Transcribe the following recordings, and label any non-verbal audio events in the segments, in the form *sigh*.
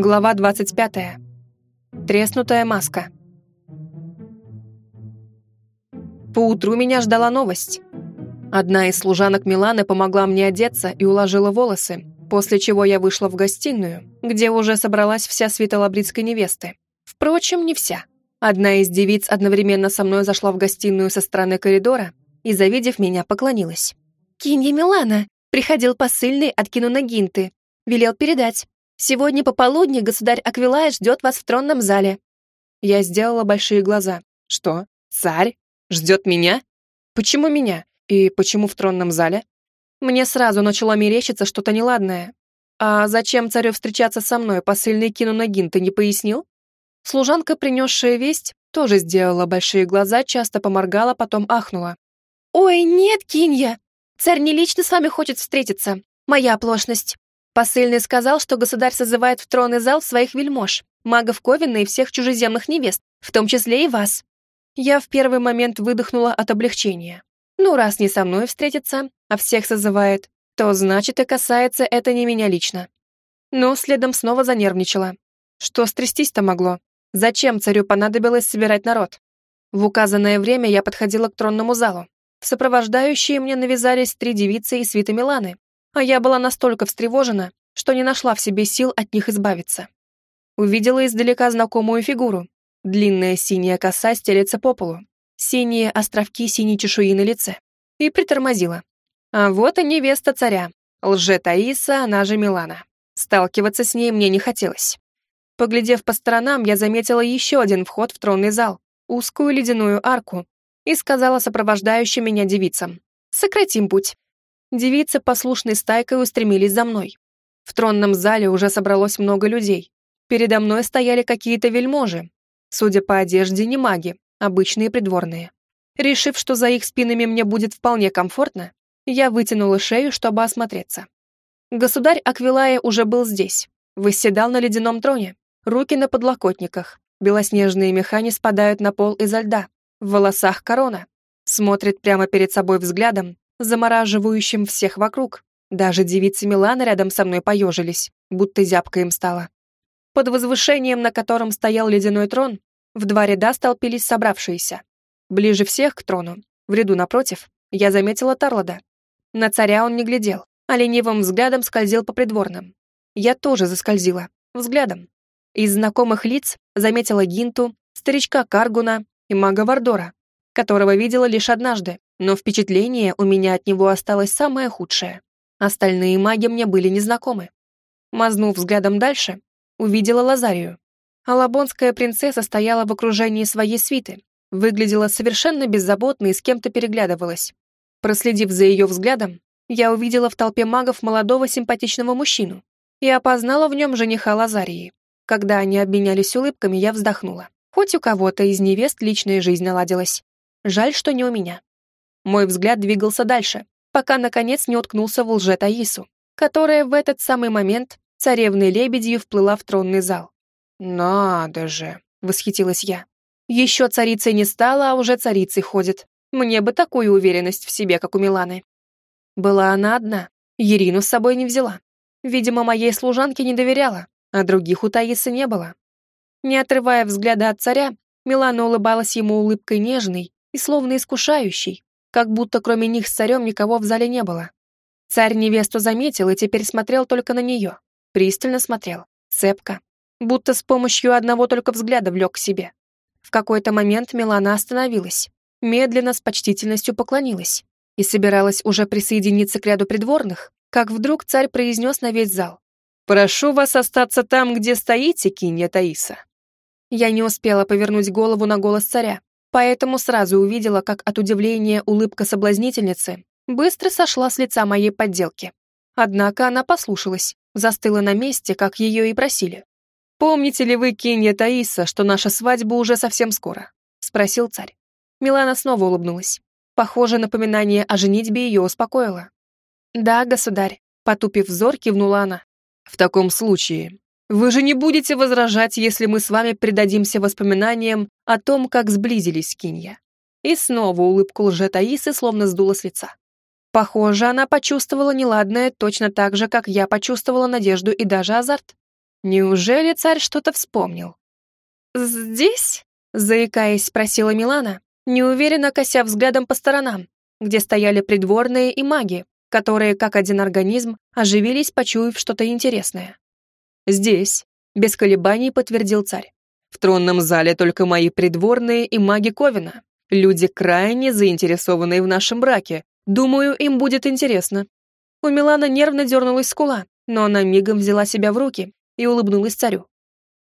Глава 25. Треснутая маска. Поутру меня ждала новость. Одна из служанок Миланы помогла мне одеться и уложила волосы, после чего я вышла в гостиную, где уже собралась вся свита лабридской невесты. Впрочем, не вся. Одна из девиц одновременно со мной зашла в гостиную со стороны коридора и, завидев меня, поклонилась. «Кинья Милана!» Приходил посыльный от Кинуна Гинты. Велел передать. Сегодня пополудни государь Аквилая ждет вас в тронном зале». Я сделала большие глаза. «Что? Царь? Ждет меня? Почему меня? И почему в тронном зале?» Мне сразу начало мерещиться что-то неладное. А зачем царю встречаться со мной, посыльный Кину Нагин, ты не пояснил? Служанка, принесшая весть, тоже сделала большие глаза, часто поморгала, потом ахнула. «Ой, нет, Кинья! Царь не лично с вами хочет встретиться. Моя оплошность. Посыльный сказал, что государь созывает в тронный зал своих вельмож, магов Ковина и всех чужеземных невест, в том числе и вас. Я в первый момент выдохнула от облегчения. Ну, раз не со мной встретится, а всех созывает, то значит и касается это не меня лично. Но следом снова занервничала. Что стрястись-то могло? Зачем царю понадобилось собирать народ? В указанное время я подходила к тронному залу. В сопровождающие мне навязались три девицы и свиты Миланы, а я была настолько встревожена, что не нашла в себе сил от них избавиться. Увидела издалека знакомую фигуру. Длинная синяя коса стелется по полу, синие островки синей чешуи на лице. И притормозила. А вот и невеста царя, лже-Таиса, она же Милана. Сталкиваться с ней мне не хотелось. Поглядев по сторонам, я заметила еще один вход в тронный зал, узкую ледяную арку, и сказала сопровождающим меня девицам. «Сократим путь, девицы послушной стайкой устремились за мной. В тронном зале уже собралось много людей. Передо мной стояли какие-то вельможи. Судя по одежде, не маги, обычные придворные. Решив, что за их спинами мне будет вполне комфортно, я вытянула шею, чтобы осмотреться. Государь Аквилая уже был здесь. Восседал на ледяном троне, руки на подлокотниках, белоснежные меха не спадают на пол изо льда, в волосах корона. Смотрит прямо перед собой взглядом, замораживающим всех вокруг. Даже девицы Милана рядом со мной поежились, будто зябко им стало. Под возвышением, на котором стоял ледяной трон, в два ряда столпились собравшиеся. Ближе всех к трону, в ряду напротив, я заметила Тарлода. На царя он не глядел, а ленивым взглядом скользил по придворным. Я тоже заскользила, взглядом. Из знакомых лиц заметила Гинту, старичка Каргуна и мага Вардора, которого видела лишь однажды, но впечатление у меня от него осталось самое худшее. Остальные маги мне были незнакомы. Мазнув взглядом дальше, увидела Лазарию. Алабонская принцесса стояла в окружении своей свиты, выглядела совершенно беззаботно и с кем-то переглядывалась. Проследив за ее взглядом, я увидела в толпе магов молодого симпатичного мужчину и опознала в нем жениха Лазарии. Когда они обменялись улыбками, я вздохнула. Хоть у кого-то из невест личная жизнь наладилась. Жаль, что не у меня. Мой взгляд двигался дальше, пока, наконец, не уткнулся в лже Таису, которая в этот самый момент царевной лебедью вплыла в тронный зал. «Надо же!» — восхитилась я. «Еще царицей не стала, а уже царицей ходит. Мне бы такую уверенность в себе, как у Миланы». Была она одна, Ирину с собой не взяла. Видимо, моей служанке не доверяла, а других у Таисы не было. Не отрывая взгляда от царя, Милана улыбалась ему улыбкой нежной и словно искушающей, как будто кроме них с царем никого в зале не было. Царь невесту заметил и теперь смотрел только на нее. Пристально смотрел, цепко, будто с помощью одного только взгляда влек к себе. В какой-то момент Милана остановилась, медленно с почтительностью поклонилась и собиралась уже присоединиться к ряду придворных, как вдруг царь произнес на весь зал. «Прошу вас остаться там, где стоите, Кинья Таиса». Я не успела повернуть голову на голос царя, поэтому сразу увидела, как от удивления улыбка соблазнительницы быстро сошла с лица моей подделки. Однако она послушалась, застыла на месте, как ее и просили. «Помните ли вы, Кинья Таиса, что наша свадьба уже совсем скоро?» — спросил царь. Милана снова улыбнулась. Похоже, напоминание о женитьбе ее успокоило. «Да, государь», — потупив взор, кивнула она. «В таком случае, вы же не будете возражать, если мы с вами предадимся воспоминаниям о том, как сблизились Кинья. И снова улыбку лже-Таисы словно сдула с лица. Похоже, она почувствовала неладное точно так же, как я почувствовала надежду и даже азарт. Неужели царь что-то вспомнил? «Здесь?» — заикаясь, спросила Милана, неуверенно кося взглядом по сторонам, где стояли придворные и маги, которые, как один организм, оживились, почуяв что-то интересное. «Здесь», — без колебаний подтвердил царь. «В тронном зале только мои придворные и маги Ковина. Люди крайне заинтересованные в нашем браке. Думаю, им будет интересно». У Милана нервно дернулась скула, но она мигом взяла себя в руки и улыбнулась царю.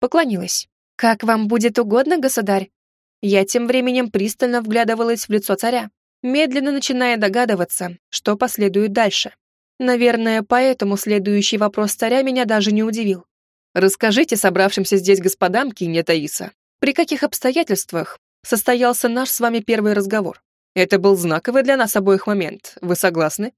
Поклонилась. «Как вам будет угодно, государь?» Я тем временем пристально вглядывалась в лицо царя, медленно начиная догадываться, что последует дальше. Наверное, поэтому следующий вопрос царя меня даже не удивил. «Расскажите собравшимся здесь господам, Кинья Таиса, при каких обстоятельствах состоялся наш с вами первый разговор? Это был знаковый для нас обоих момент. Вы согласны?»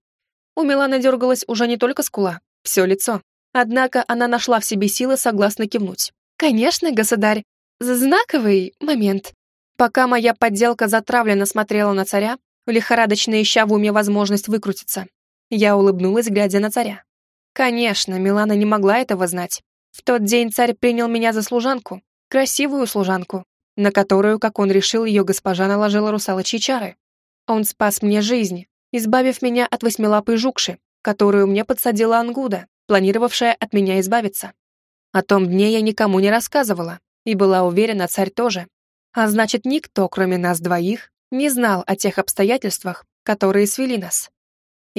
У Миланы дергалась уже не только скула, все лицо. Однако она нашла в себе силы согласно кивнуть. «Конечно, государь. Знаковый момент». Пока моя подделка затравленно смотрела на царя, лихорадочно ища в уме возможность выкрутиться, я улыбнулась, глядя на царя. Конечно, Милана не могла этого знать. В тот день царь принял меня за служанку, красивую служанку, на которую, как он решил, ее госпожа наложила русалочьи чары. Он спас мне жизнь, избавив меня от восьмилапой жукши, которую мне подсадила Ангуда, планировавшая от меня избавиться. О том дне я никому не рассказывала, и была уверена, царь тоже. А значит, никто, кроме нас двоих, не знал о тех обстоятельствах, которые свели нас.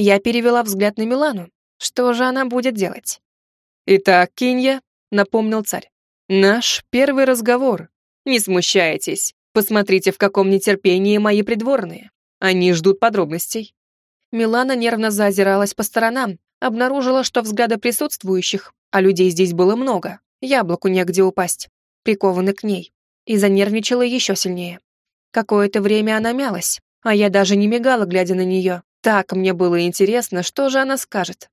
Я перевела взгляд на Милану. Что же она будет делать? «Итак, Кинья», — напомнил царь, — «наш первый разговор. Не смущайтесь, посмотрите, в каком нетерпении мои придворные. Они ждут подробностей». Милана нервно заозиралась по сторонам, обнаружила, что взгляды присутствующих, а людей здесь было много, яблоку негде упасть, прикованы к ней, и занервничала еще сильнее. Какое-то время она мялась, а я даже не мигала, глядя на нее. Так мне было интересно, что же она скажет.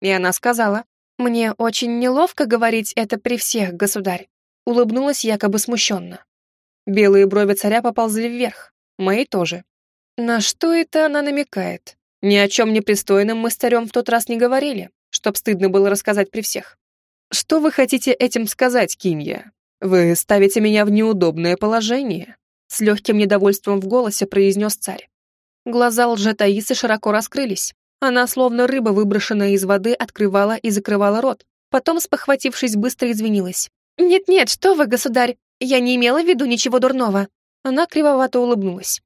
И она сказала, «Мне очень неловко говорить это при всех, государь», улыбнулась якобы смущенно. Белые брови царя поползли вверх, мои тоже. На что это она намекает? Ни о чем непристойном мы с царем в тот раз не говорили, чтоб стыдно было рассказать при всех. Что вы хотите этим сказать, Кинья? Вы ставите меня в неудобное положение. С легким недовольством в голосе произнес царь. Глаза лжетаисы широко раскрылись. Она, словно рыба, выброшенная из воды, открывала и закрывала рот. Потом, спохватившись, быстро извинилась. «Нет-нет, что вы, государь, я не имела в виду ничего дурного». Она кривовато улыбнулась.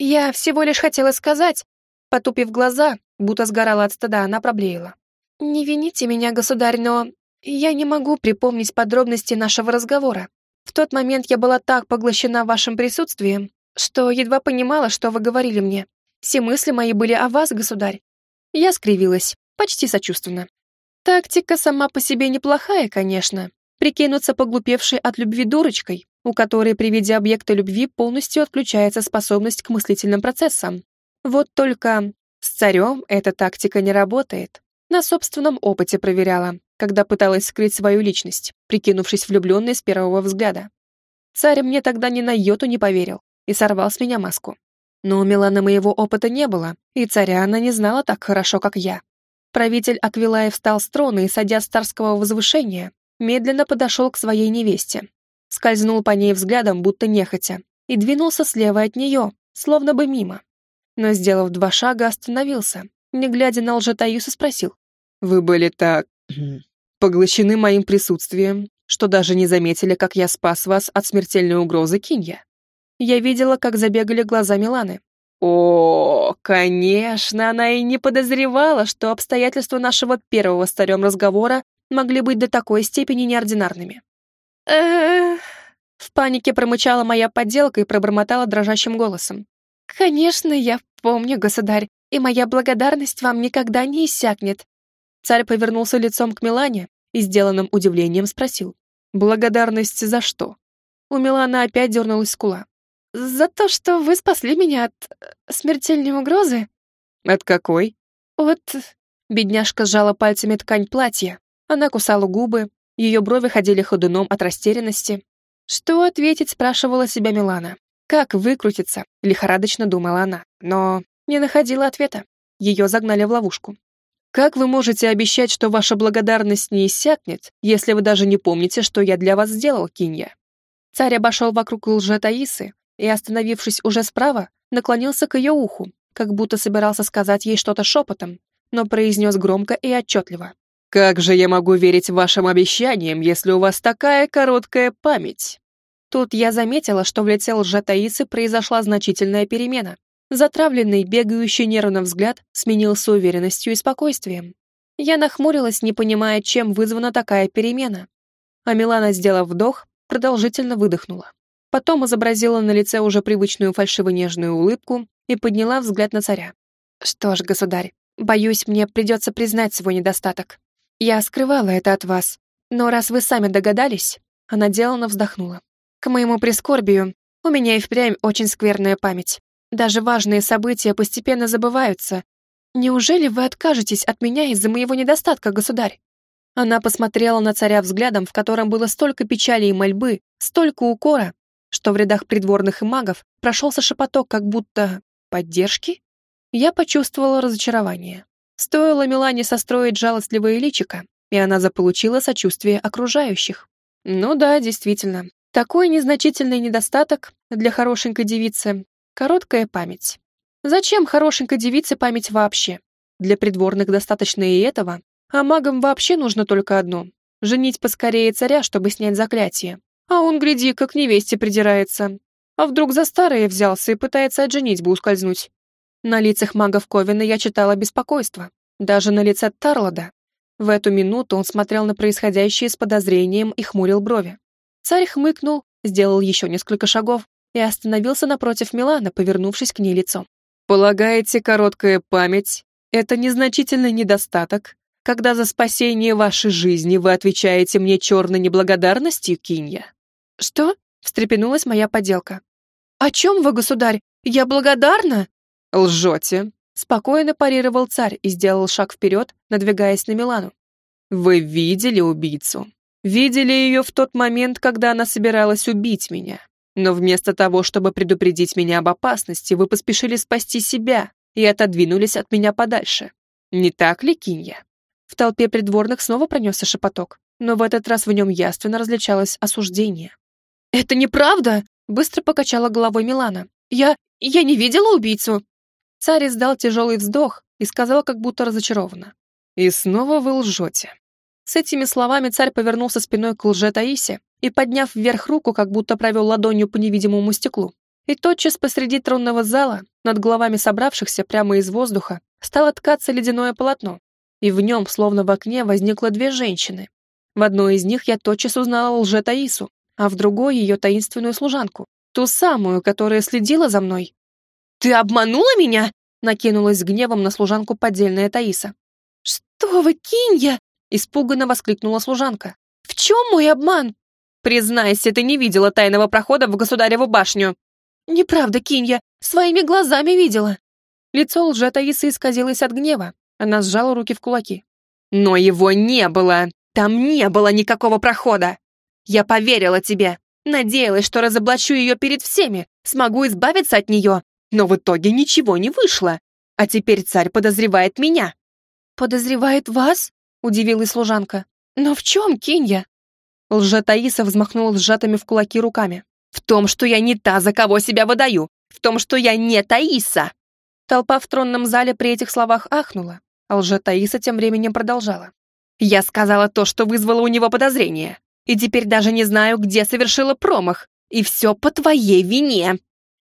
«Я всего лишь хотела сказать, Потупив глаза, будто сгорала от стыда, она проблеяла. «Не вините меня, государь, но я не могу припомнить подробности нашего разговора. В тот момент я была так поглощена вашим присутствием, что едва понимала, что вы говорили мне. Все мысли мои были о вас, государь». Я скривилась, почти сочувственно. Тактика сама по себе неплохая, конечно. Прикинуться поглупевшей от любви дурочкой, у которой при виде объекта любви полностью отключается способность к мыслительным процессам. Вот только с царем эта тактика не работает. На собственном опыте проверяла, когда пыталась скрыть свою личность, прикинувшись влюбленной с первого взгляда. Царь мне тогда ни на йоту не поверил и сорвал с меня маску. Но у Миланы моего опыта не было, и царя она не знала так хорошо, как я. Правитель Аквилаев встал с трона и, садя с царского возвышения, медленно подошел к своей невесте. Скользнул по ней взглядом, будто нехотя, и двинулся слева от нее, словно бы мимо но, сделав два шага, остановился, не глядя на лжетаюса, спросил. «Вы были так... *clears throat* поглощены моим присутствием, что даже не заметили, как я спас вас от смертельной угрозы Кинья. Я видела, как забегали глаза Миланы. О, конечно, она и не подозревала, что обстоятельства нашего первого старем разговора могли быть до такой степени неординарными. Эх... В панике промычала моя подделка и пробормотала дрожащим голосом. «Конечно, я помню, государь, и моя благодарность вам никогда не иссякнет». Царь повернулся лицом к Милане и сделанным удивлением спросил. «Благодарность за что?» У Милана опять дернулась скула. «За то, что вы спасли меня от э, смертельной угрозы». «От какой?» «От...» Бедняжка сжала пальцами ткань платья. Она кусала губы, ее брови ходили ходуном от растерянности. Что ответить, спрашивала себя Милана. Как выкрутиться? Лихорадочно думала она, но не находила ответа. Ее загнали в ловушку. Как вы можете обещать, что ваша благодарность не иссякнет, если вы даже не помните, что я для вас сделал, Кинья?» Царь обошел вокруг лже-Таисы и, остановившись уже справа, наклонился к ее уху, как будто собирался сказать ей что-то шепотом, но произнес громко и отчетливо. «Как же я могу верить вашим обещаниям, если у вас такая короткая память?» Тут я заметила, что в лице лже-Таисы произошла значительная перемена. Затравленный, бегающий нервный взгляд сменился уверенностью и спокойствием. Я нахмурилась, не понимая, чем вызвана такая перемена. А Милана, сделав вдох, продолжительно выдохнула. Потом изобразила на лице уже привычную фальшиво-нежную улыбку и подняла взгляд на царя. «Что ж, государь, боюсь, мне придется признать свой недостаток. Я скрывала это от вас, но раз вы сами догадались...» Она деланно вздохнула. «К моему прискорбию, у меня и впрямь очень скверная память. Даже важные события постепенно забываются. Неужели вы откажетесь от меня из-за моего недостатка, государь?» Она посмотрела на царя взглядом, в котором было столько печали и мольбы, столько укора, что в рядах придворных и магов прошелся шепоток, как будто поддержки. Я почувствовала разочарование. Стоило Милане состроить жалостливое личико, и она заполучила сочувствие окружающих. Ну да, действительно, такой незначительный недостаток для хорошенькой девицы Короткая память. Зачем хорошенькой девице память вообще? Для придворных достаточно и этого, а магам вообще нужно только одно — женить поскорее царя, чтобы снять заклятие. А он, гляди, как невесте придирается. А вдруг за старое взялся и пытается от женитьбы ускользнуть? На лицах магов Ковина я читала беспокойство. Даже на лице Тарлода. В эту минуту он смотрел на происходящее с подозрением и хмурил брови. Царь хмыкнул, сделал еще несколько шагов, и остановился напротив Милана, повернувшись к ней лицом. «Полагаете, короткая память — это незначительный недостаток, когда за спасение вашей жизни вы отвечаете мне черной неблагодарностью, Кинья?» «Что?» — встрепенулась моя поделка. «О чем вы, государь? Я благодарна?» «Лжете», — спокойно парировал царь и сделал шаг вперед, надвигаясь на Милану. «Вы видели убийцу? Видели ее в тот момент, когда она собиралась убить меня. Но вместо того, чтобы предупредить меня об опасности, вы поспешили спасти себя и отодвинулись от меня подальше. Не так ли, Кинья?» В толпе придворных снова пронесся шепоток, но в этот раз в нем яственно различалось осуждение. «Это неправда!» — быстро покачала головой Милана. «Я... я не видела убийцу!» Царь издал тяжелый вздох и сказал, как будто разочарованно. «И снова вы лжете». С этими словами царь повернулся спиной к лже Таисе и, подняв вверх руку, как будто провел ладонью по невидимому стеклу. И тотчас посреди тронного зала, над головами собравшихся прямо из воздуха, стало ткаться ледяное полотно. И в нем, словно в окне, возникло две женщины. В одной из них я тотчас узнала лже-Таису, а в другой ее таинственную служанку, ту самую, которая следила за мной. «Ты обманула меня?» накинулась гневом на служанку поддельная Таиса. «Что вы, Кинья!» испуганно воскликнула служанка. «В чем мой обман?» Признайся, ты не видела тайного прохода в государеву башню. Неправда, Кинья, своими глазами видела. Лицо лже-Таисы исказилось от гнева. Она сжала руки в кулаки. Но его не было. Там не было никакого прохода. Я поверила тебе. Надеялась, что разоблачу ее перед всеми, смогу избавиться от нее. Но в итоге ничего не вышло. А теперь царь подозревает меня. «Подозревает вас?» — удивилась служанка. «Но в чем, Кинья?» Лжа-Таиса взмахнула сжатыми в кулаки руками. «В том, что я не та, за кого себя выдаю! В том, что я не Таиса!» Толпа в тронном зале при этих словах ахнула, а лжа-Таиса тем временем продолжала. «Я сказала то, что вызвало у него подозрение, и теперь даже не знаю, где совершила промах, и все по твоей вине!»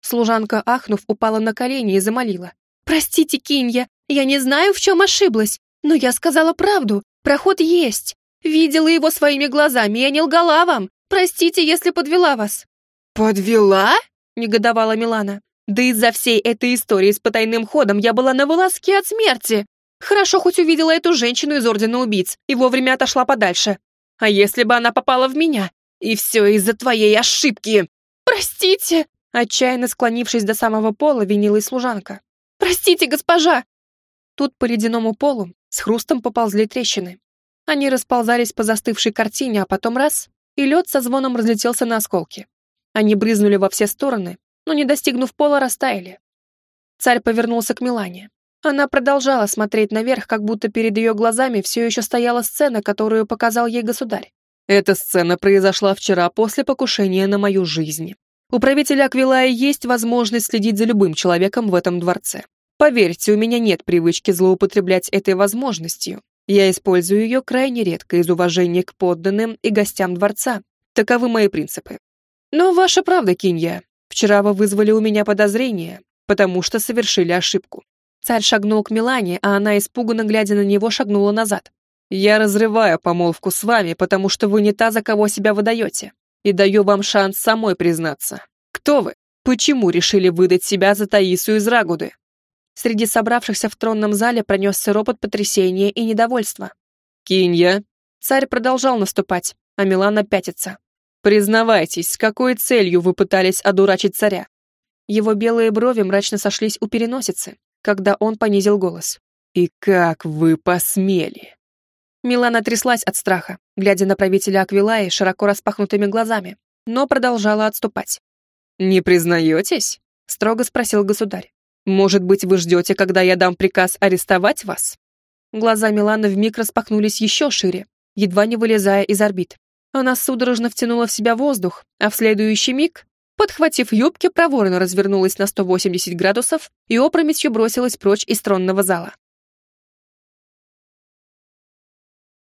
Служанка, ахнув, упала на колени и замолила. «Простите, Кинья, я не знаю, в чем ошиблась, но я сказала правду, проход есть. Видела его своими глазами, я не лгала вам. Простите, если подвела вас». «Подвела?» — негодовала Милана. «Да из-за всей этой истории с потайным ходом я была на волоске от смерти. Хорошо хоть увидела эту женщину из Ордена Убийц и вовремя отошла подальше. А если бы она попала в меня? И все из-за твоей ошибки!» «Простите!» Отчаянно склонившись до самого пола, винилась служанка. «Простите, госпожа!» Тут по ледяному полу с хрустом поползли трещины. Они расползались по застывшей картине, а потом раз, и лед со звоном разлетелся на осколки. Они брызнули во все стороны, но, не достигнув пола, растаяли. Царь повернулся к Милане. Она продолжала смотреть наверх, как будто перед ее глазами все еще стояла сцена, которую показал ей государь. Эта сцена произошла вчера после покушения на мою жизнь. У правителя Аквилая есть возможность следить за любым человеком в этом дворце. Поверьте, у меня нет привычки злоупотреблять этой возможностью. Я использую ее крайне редко из уважения к подданным и гостям дворца. Таковы мои принципы. Но ваша правда, Кинья. Вчера вы вызвали у меня подозрения, потому что совершили ошибку. Царь шагнул к Милане, а она, испуганно глядя на него, шагнула назад. «Я разрываю помолвку с вами, потому что вы не та, за кого себя выдаете, и даю вам шанс самой признаться. Кто вы? Почему решили выдать себя за Таису из Рагуды?» Среди собравшихся в тронном зале пронесся ропот потрясения и недовольства. «Кинья!» Царь продолжал наступать, а Милана пятится. «Признавайтесь, с какой целью вы пытались одурачить царя?» Его белые брови мрачно сошлись у переносицы, когда он понизил голос. «И как вы посмели?» Милана тряслась от страха, глядя на правителя Аквилаи широко распахнутыми глазами, но продолжала отступать. «Не признаетесь?» — строго спросил государь. «Может быть, вы ждете, когда я дам приказ арестовать вас?» Глаза Миланы вмиг распахнулись еще шире, едва не вылезая из орбит. Она судорожно втянула в себя воздух, а в следующий миг Подхватив юбки, проворно развернулась на 180 градусов и опрометью бросилась прочь из тронного зала.